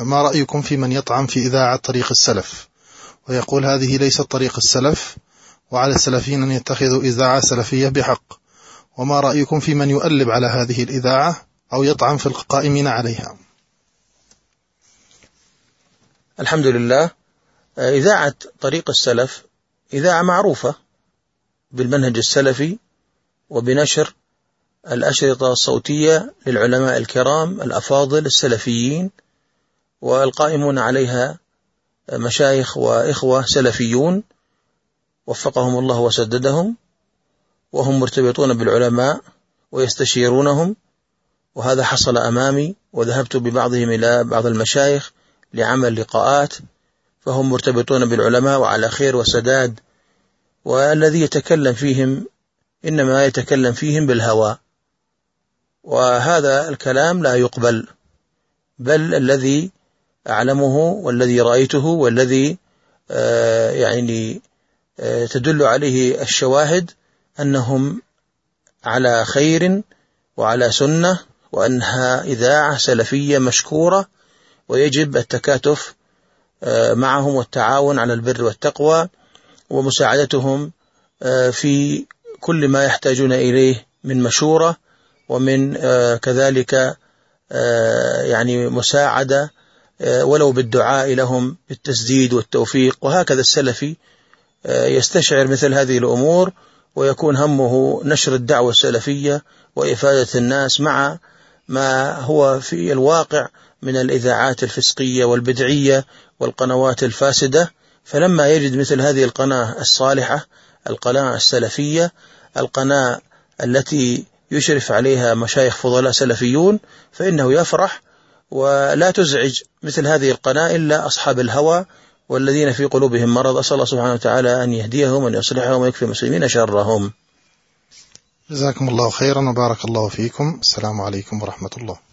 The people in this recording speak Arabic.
ما رأيكم في من يطعن في إذاعة طريق السلف؟ ويقول هذه ليست طريق السلف وعلى السلفيين أن يتخذوا إذاعة سلفية بحق. وما رأيكم في من يؤلب على هذه الإذاعة أو يطعن في القائمين عليها؟ الحمد لله. إذاعة طريق السلف إذاعة معروفة بالمنهج السلفي وبنشر الأشرطة الصوتية للعلماء الكرام الأفاضل السلفيين والقائمون عليها مشايخ وإخوة سلفيون وفقهم الله وسددهم وهم مرتبطون بالعلماء ويستشيرونهم وهذا حصل أمامي وذهبت ببعضهم إلى بعض المشايخ لعمل لقاءات فهم مرتبطون بالعلماء وعلى خير وسداد والذي يتكلم فيهم إنما يتكلم فيهم بالهوى. وهذا الكلام لا يقبل بل الذي أعلمه والذي رأيته والذي آه، يعني آه، تدل عليه الشواهد أنهم على خير وعلى سنة وأنها إذاعة سلفية مشكورة ويجب التكاتف آه، معهم والتعاون على البر والتقوى ومساعدتهم في كل ما يحتاجون إليه من مشورة ومن كذلك يعني مساعدة ولو بالدعاء لهم بالتسديد والتوفيق. وهكذا السلفي آه، يستشعر مثل هذه الأمور ويكون همه نشر الدعوة السلفية وإفادة الناس مع ما هو في الواقع من الإذاعات الفسقية والبدعية والقنوات الفاسدة. فلما يجد مثل هذه القناة الصالحة القناة السلفية القناة التي يشرف عليها مشايخ فضلاء سلفيون فإنه يفرح ولا تزعج مثل هذه القناة إلا أصحاب الهوى والذين في قلوبهم مرض. أسأل الله سبحانه وتعالى أن يهديهم وأن يصلحهم ويكفي المسلمين شرهم. جزاكم الله خيرا وبارك الله فيكم. السلام عليكم ورحمة الله.